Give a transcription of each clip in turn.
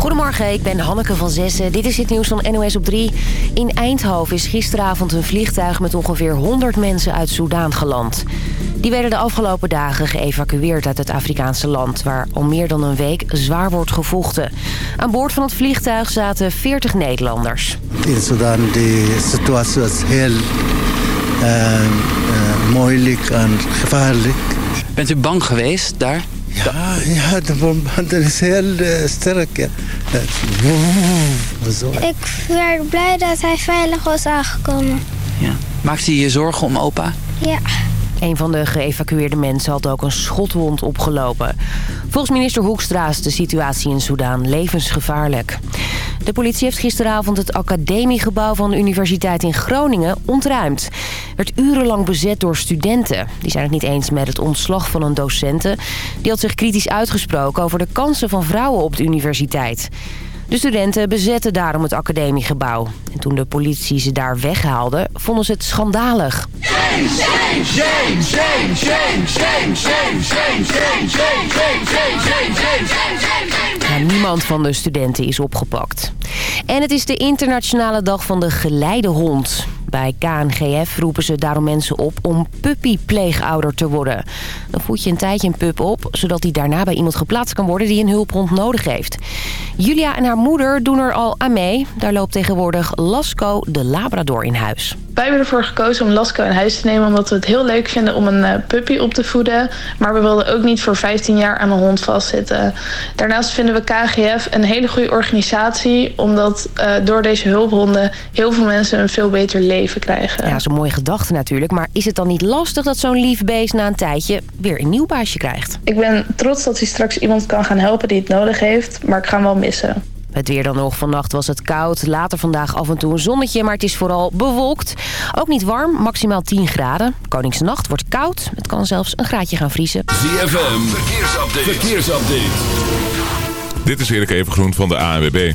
Goedemorgen, ik ben Hanneke van Zessen. Dit is het nieuws van NOS op 3. In Eindhoven is gisteravond een vliegtuig met ongeveer 100 mensen uit Soudaan geland. Die werden de afgelopen dagen geëvacueerd uit het Afrikaanse land... waar al meer dan een week zwaar wordt gevochten. Aan boord van het vliegtuig zaten 40 Nederlanders. In Sudan de situatie was heel uh, uh, moeilijk en gevaarlijk. Bent u bang geweest daar? Ja, ja dat is heel uh, sterk. Ja. Ik werd blij dat hij veilig was aangekomen. Ja. Maakte je je zorgen om opa? Ja. Een van de geëvacueerde mensen had ook een schotwond opgelopen. Volgens minister Hoekstra is de situatie in Soedan levensgevaarlijk. De politie heeft gisteravond het academiegebouw van de Universiteit in Groningen ontruimd. werd urenlang bezet door studenten. Die zijn het niet eens met het ontslag van een docenten. Die had zich kritisch uitgesproken over de kansen van vrouwen op de universiteit. De studenten bezetten daarom het academiegebouw. En toen de politie ze daar weghaalde, vonden ze het schandalig. Niemand van de studenten is opgepakt. En het is de internationale dag van de geleidehond. Bij KNGF roepen ze daarom mensen op om puppypleegouder te worden. Dan voed je een tijdje een pup op, zodat die daarna bij iemand geplaatst kan worden die een hulphond nodig heeft. Julia en haar moeder doen er al aan mee. Daar loopt tegenwoordig Lasco de Labrador in huis. Wij hebben ervoor gekozen om Lasco in huis te nemen... omdat we het heel leuk vinden om een uh, puppy op te voeden. Maar we wilden ook niet voor 15 jaar aan een hond vastzitten. Daarnaast vinden we KGF een hele goede organisatie... omdat uh, door deze hulphonden heel veel mensen een veel beter leven krijgen. Ja, dat is een mooie gedachte natuurlijk. Maar is het dan niet lastig dat zo'n lief beest na een tijdje... weer een nieuw baasje krijgt? Ik ben trots dat hij straks iemand kan gaan helpen die het nodig heeft. Maar ik ga hem wel missen. Het weer dan nog. Vannacht was het koud. Later vandaag af en toe een zonnetje, maar het is vooral bewolkt. Ook niet warm, maximaal 10 graden. Koningsnacht wordt koud. Het kan zelfs een graadje gaan vriezen. ZFM, verkeersupdate. verkeersupdate. Dit is Erik Evengroen van de ANWB.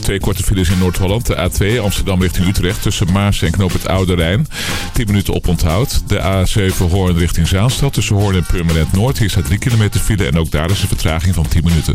Twee korte files in Noord-Holland. De A2 Amsterdam richting Utrecht tussen Maas en Knoop het Oude Rijn. 10 minuten op onthoud. De A7 Hoorn richting Zaanstad tussen Hoorn en Purmerend Noord. Hier staat 3 kilometer file en ook daar is een vertraging van 10 minuten.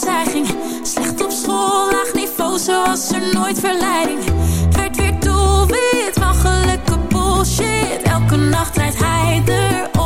zij ging slecht op school, laag niveau, zoals er nooit verleiding. Werd weer doelwit van gelukkig bullshit, elke nacht rijdt hij er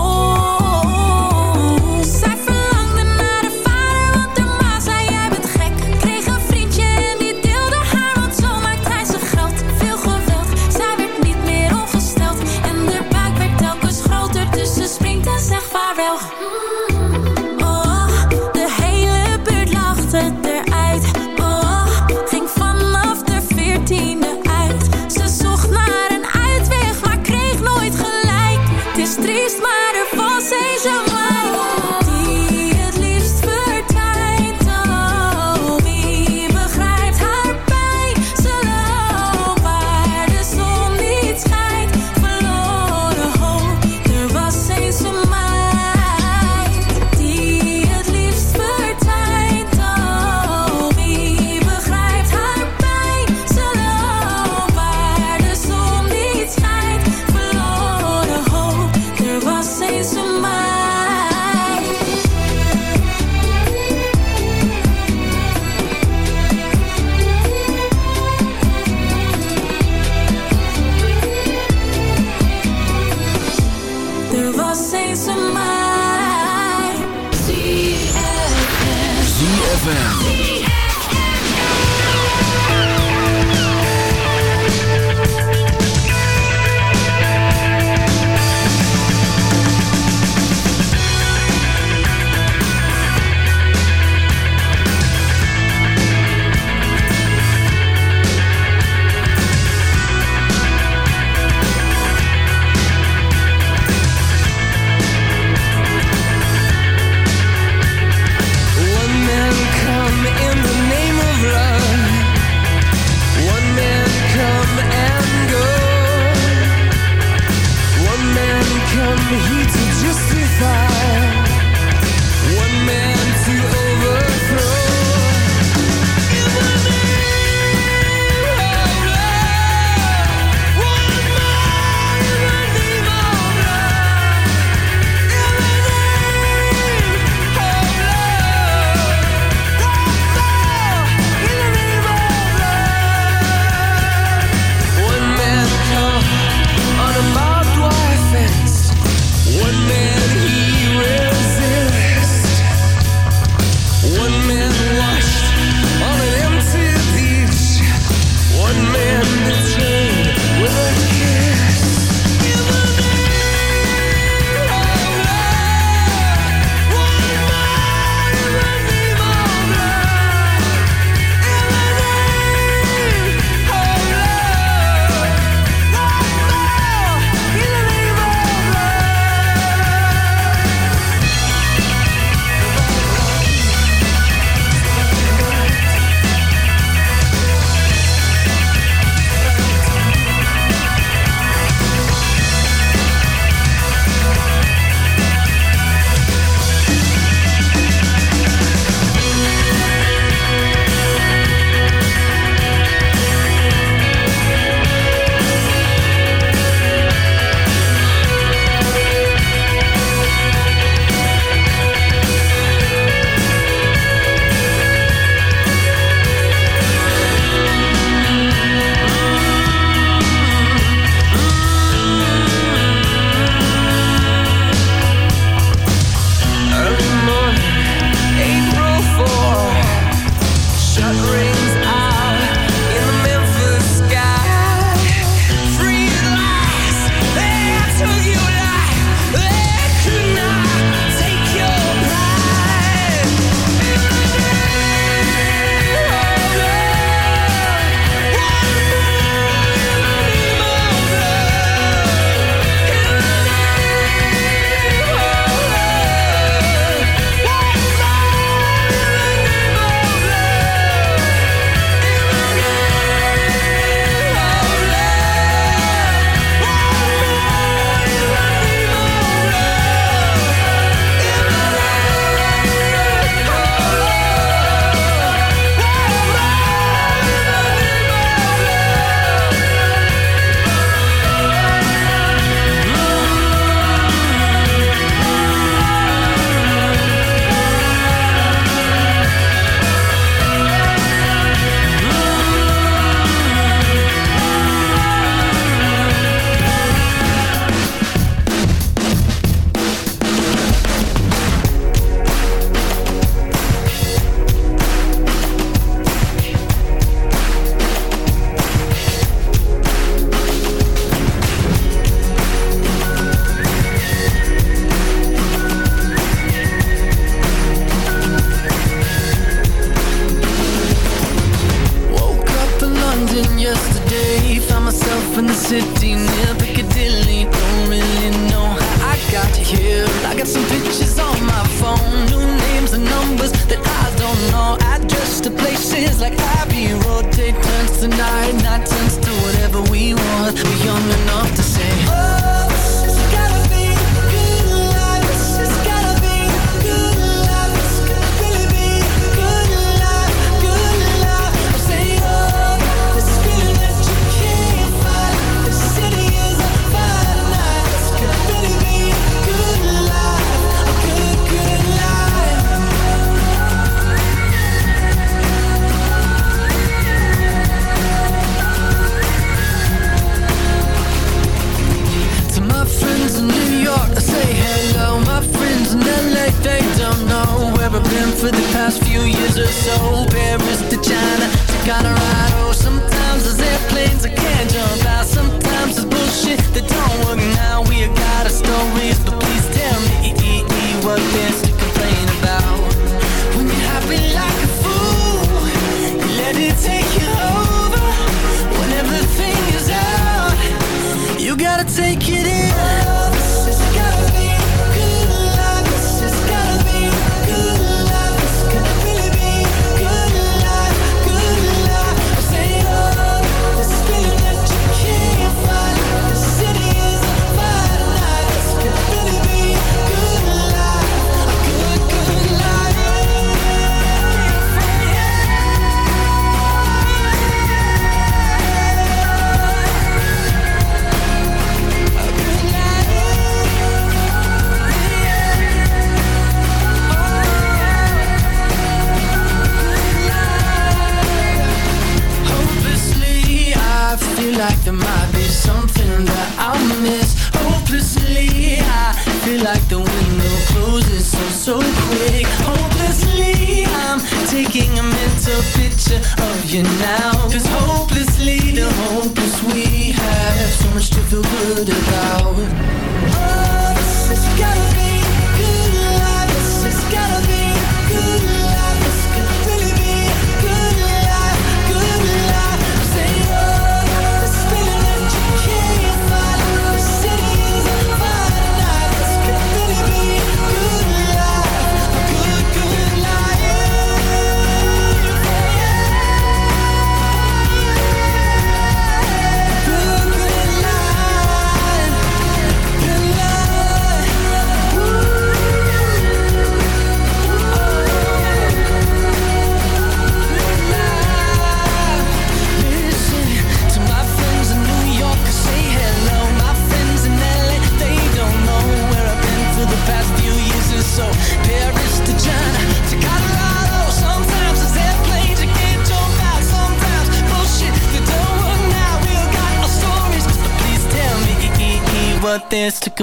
city near Piccadilly Don't really know. How I got here. I got some pictures on my phone. New names and numbers that I don't know. Address to places like Abbey Road. Take turns tonight, Night turns to whatever we want. We're young enough to past few years or so. Paris to China to Colorado. Sometimes there's airplanes I can't jump out. Sometimes there's bullshit that don't work. Now we got.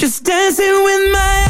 Just dancing with my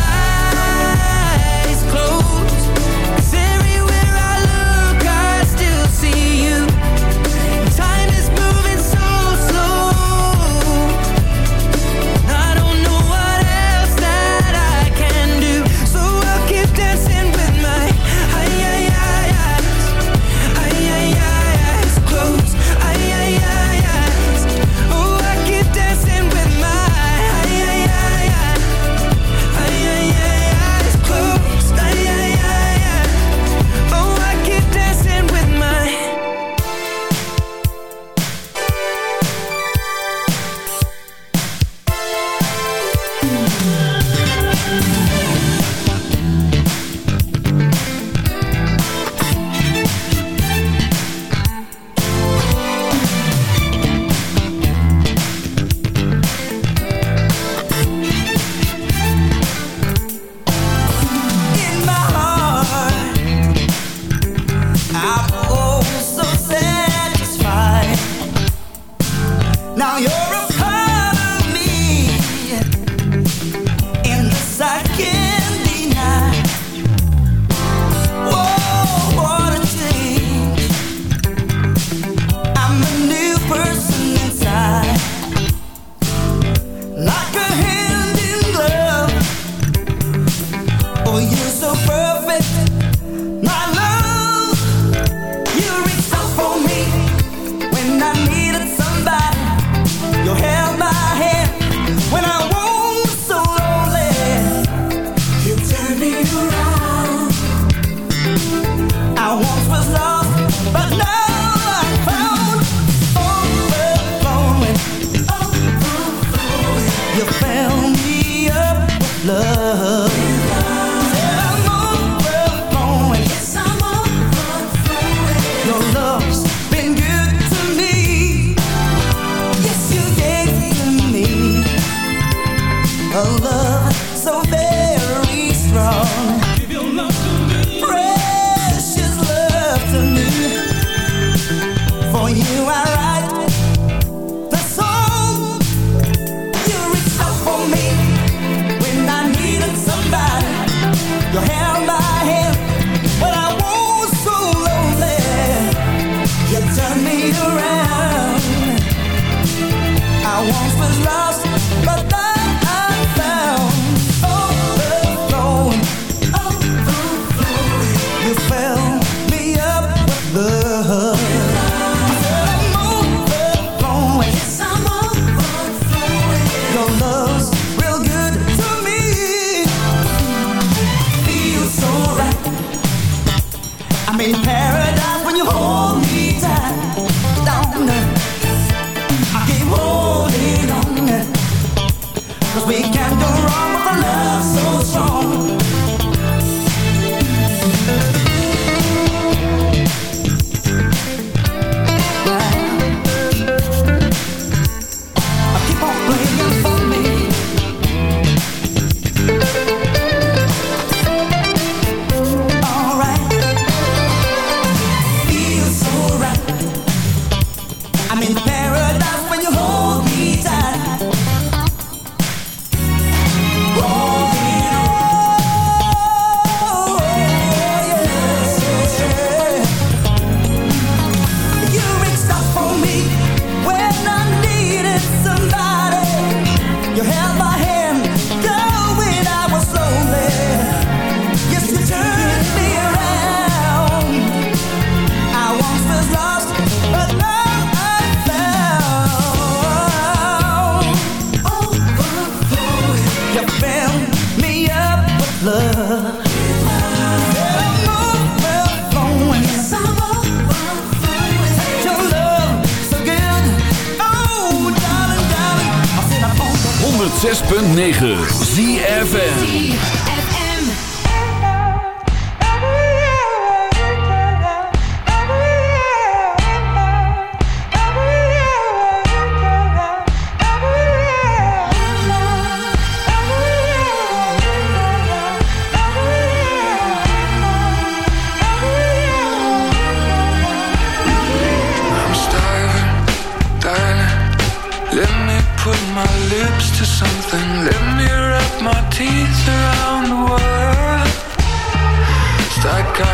we can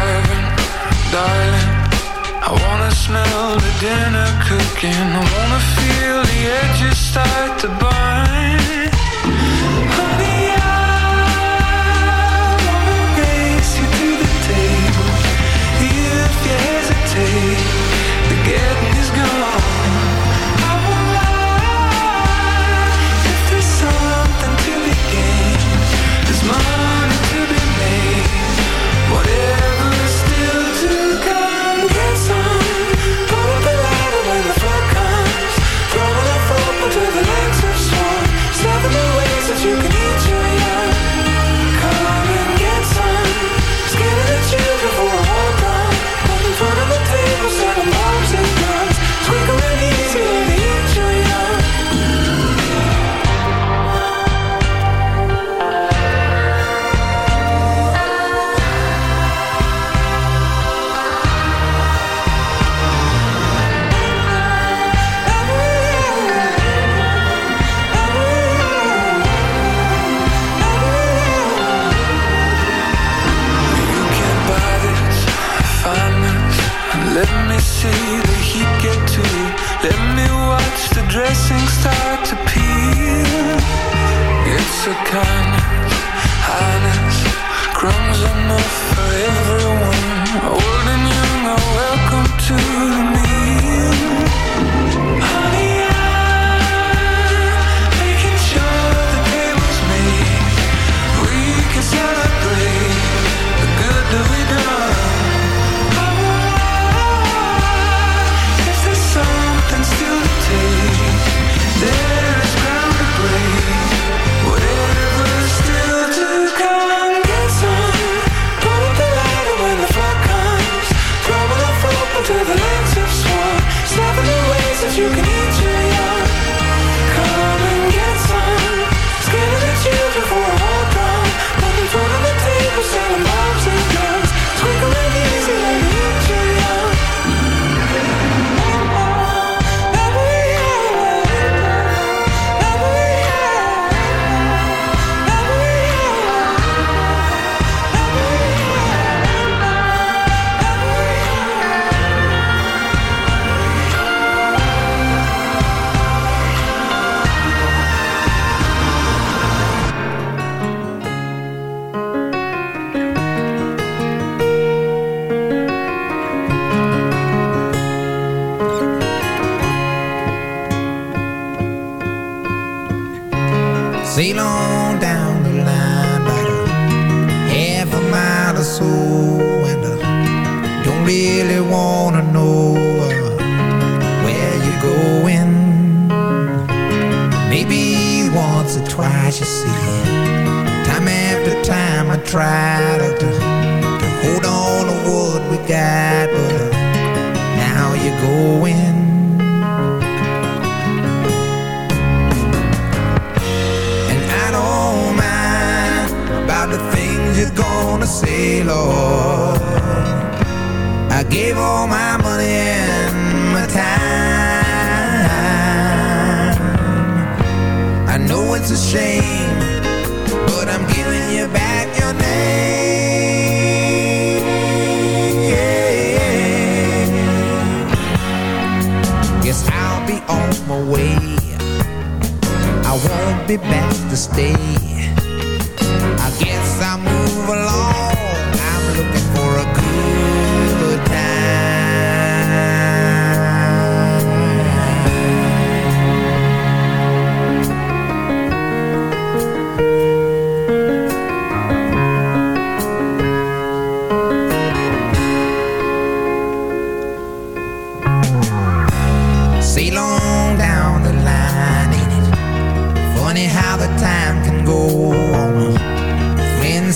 darling, darling. I wanna smell the dinner cooking. I wanna feel the edges start to burn. African Highness Crumbs on be back to stay. I guess I'll move along.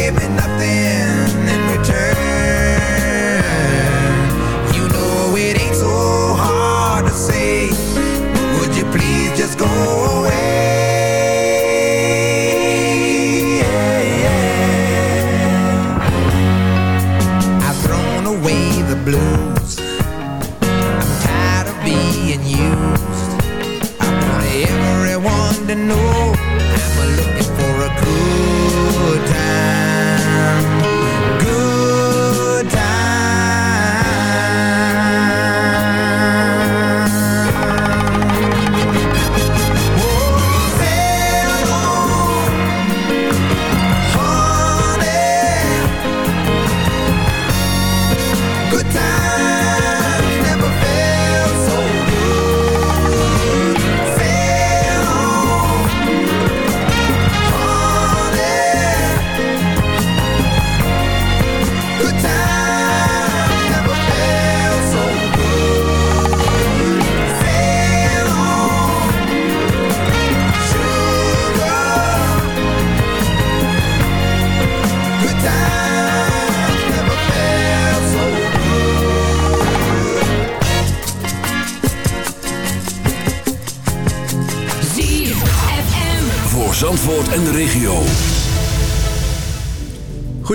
baby.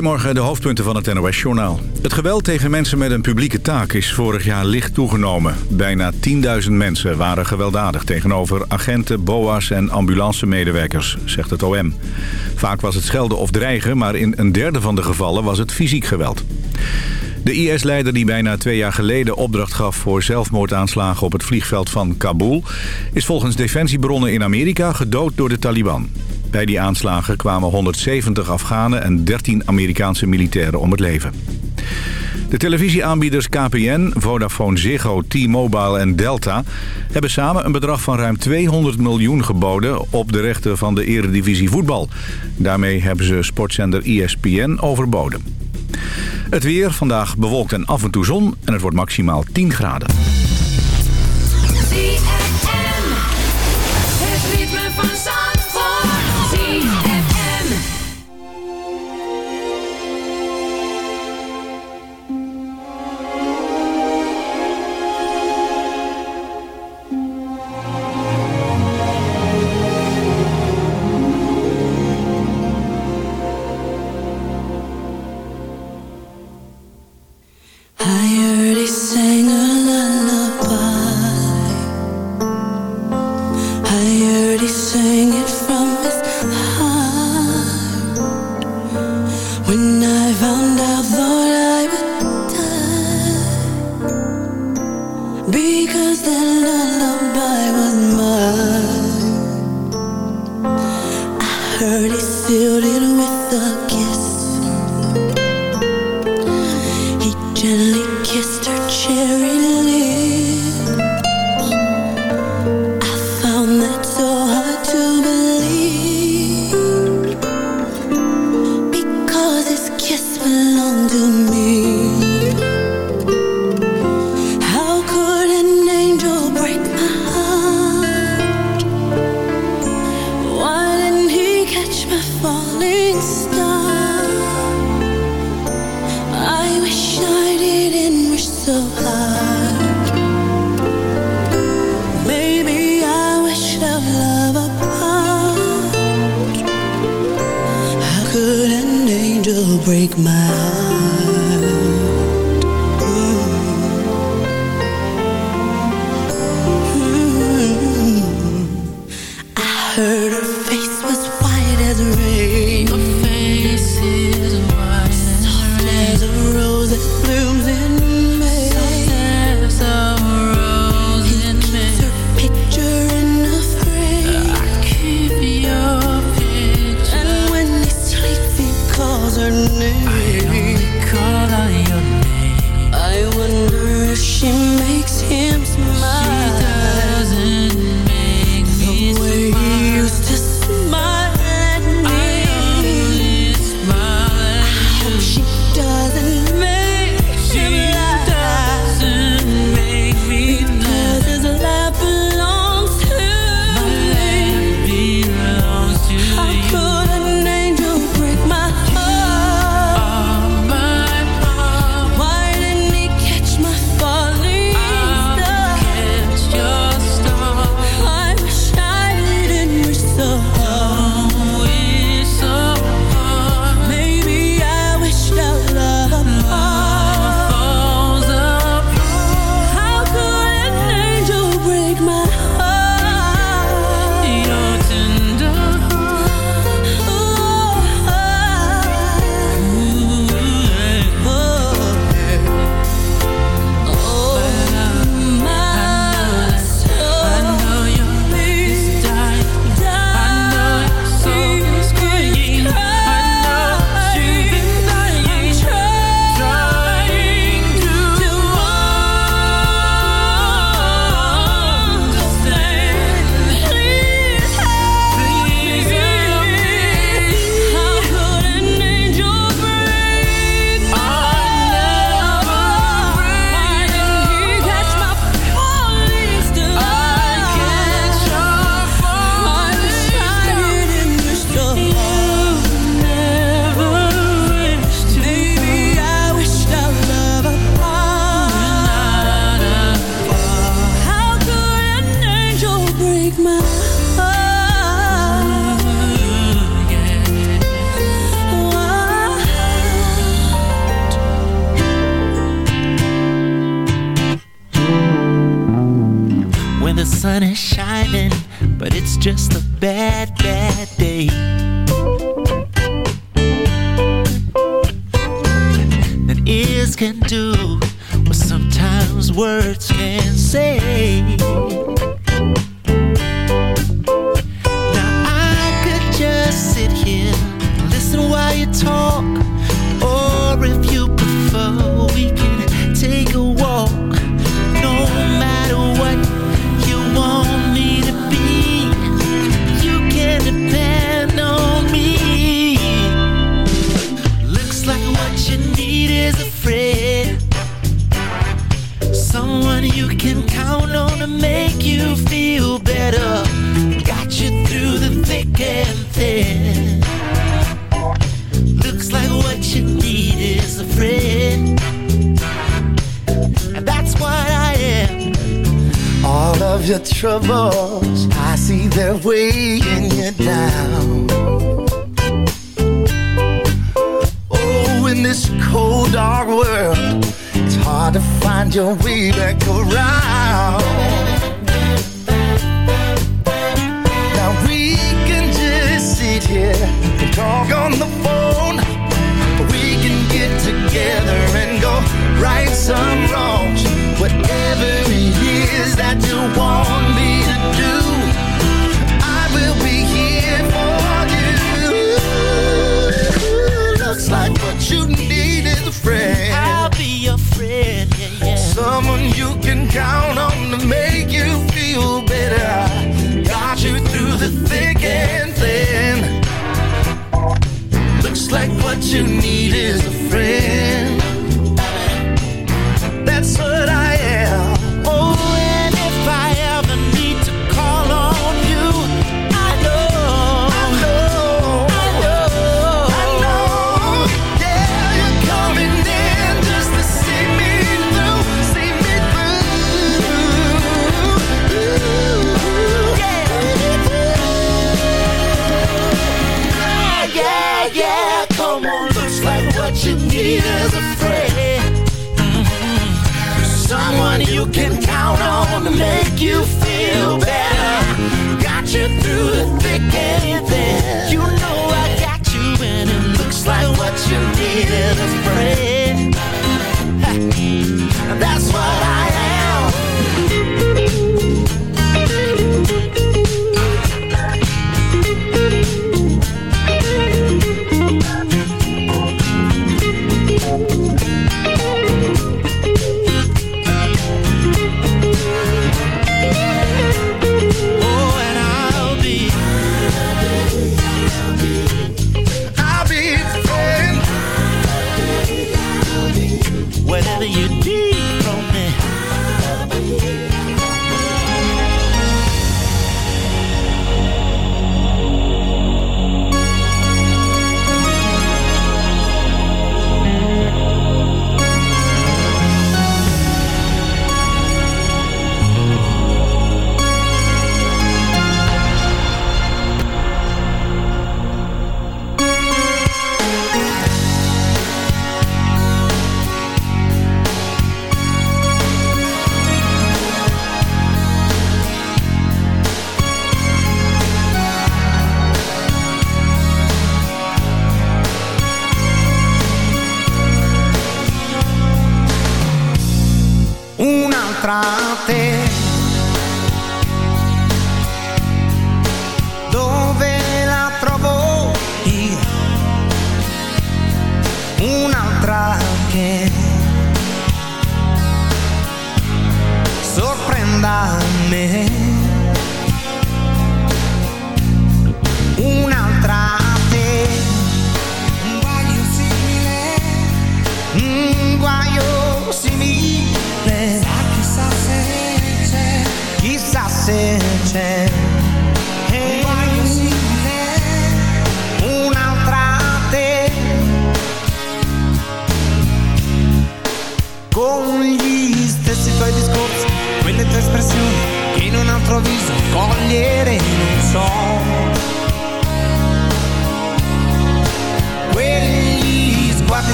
Goedemorgen, de hoofdpunten van het NOS-journaal. Het geweld tegen mensen met een publieke taak is vorig jaar licht toegenomen. Bijna 10.000 mensen waren gewelddadig tegenover agenten, boa's en ambulancemedewerkers, zegt het OM. Vaak was het schelden of dreigen, maar in een derde van de gevallen was het fysiek geweld. De IS-leider die bijna twee jaar geleden opdracht gaf voor zelfmoordaanslagen op het vliegveld van Kabul... is volgens defensiebronnen in Amerika gedood door de Taliban. Bij die aanslagen kwamen 170 Afghanen en 13 Amerikaanse militairen om het leven. De televisieaanbieders KPN, Vodafone Ziggo, T-Mobile en Delta... hebben samen een bedrag van ruim 200 miljoen geboden op de rechten van de eredivisie voetbal. Daarmee hebben ze sportzender ESPN overboden. Het weer, vandaag bewolkt en af en toe zon en het wordt maximaal 10 graden.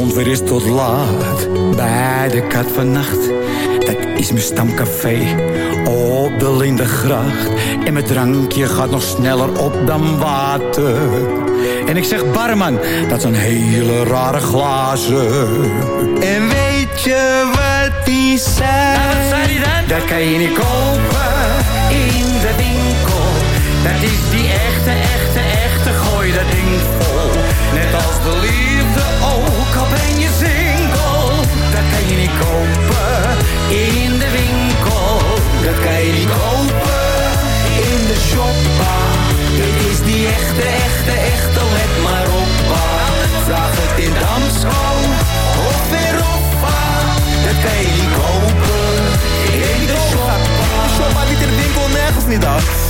Stond weer eens tot laat bij de kat vannacht. Dat is mijn stamcafé op de Lindengracht. En mijn drankje gaat nog sneller op dan water. En ik zeg barman, dat zijn hele rare glazen. En weet je wat die zei? Dat kan je niet kopen in de winkel. Dat is die echte, echte, echte, gooi dat ding vol. Net als de liefde kopen in de winkel. Dat kan je niet kopen in de shoppa. Dit is die echte, echte, echte, let maar op. Vraag het in Damsko of weer Hoffa. Dat kan je niet kopen in de shoppa. Shoppa niet in de winkel, nergens niet af.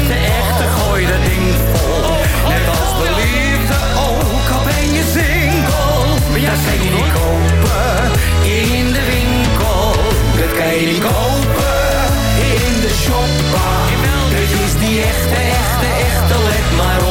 kan je kopen in de winkel. Dat kan je niet kopen in de shoppa. Dit is die echte, echte, echte, let maar op.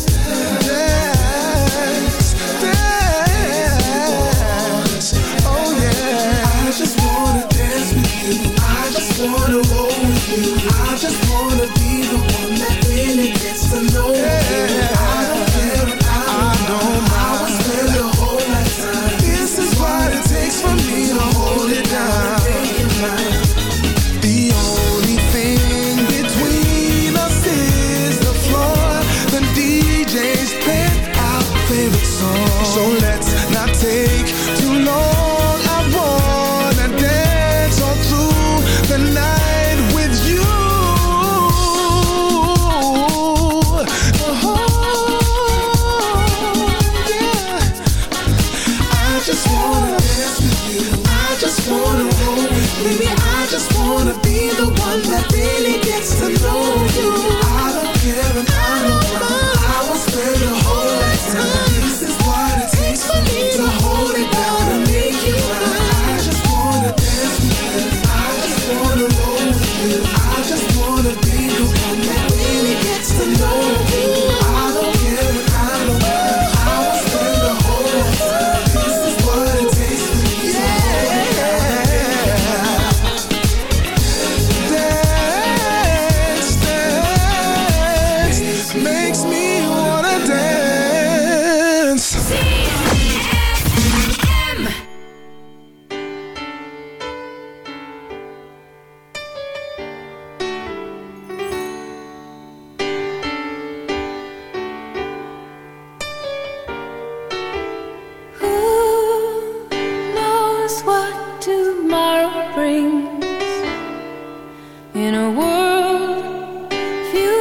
In a world few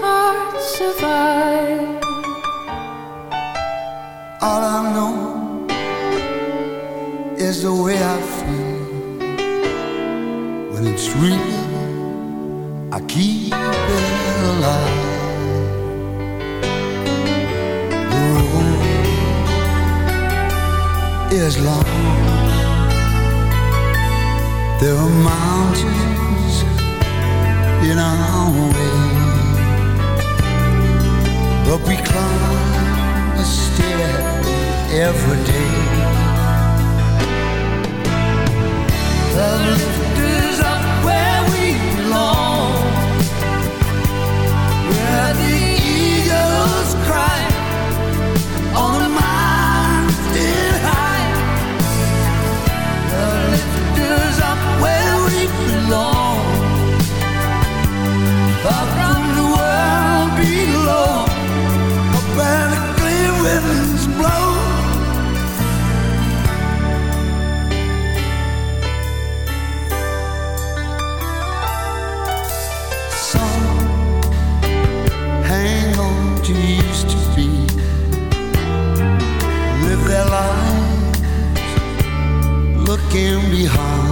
hearts survive. All I know is the way I feel when it's real. I keep it alive. The road is long. There are mountains in our way. But we climb a stair every day. Love winds blow. Hang on to used to be, live their lives looking behind.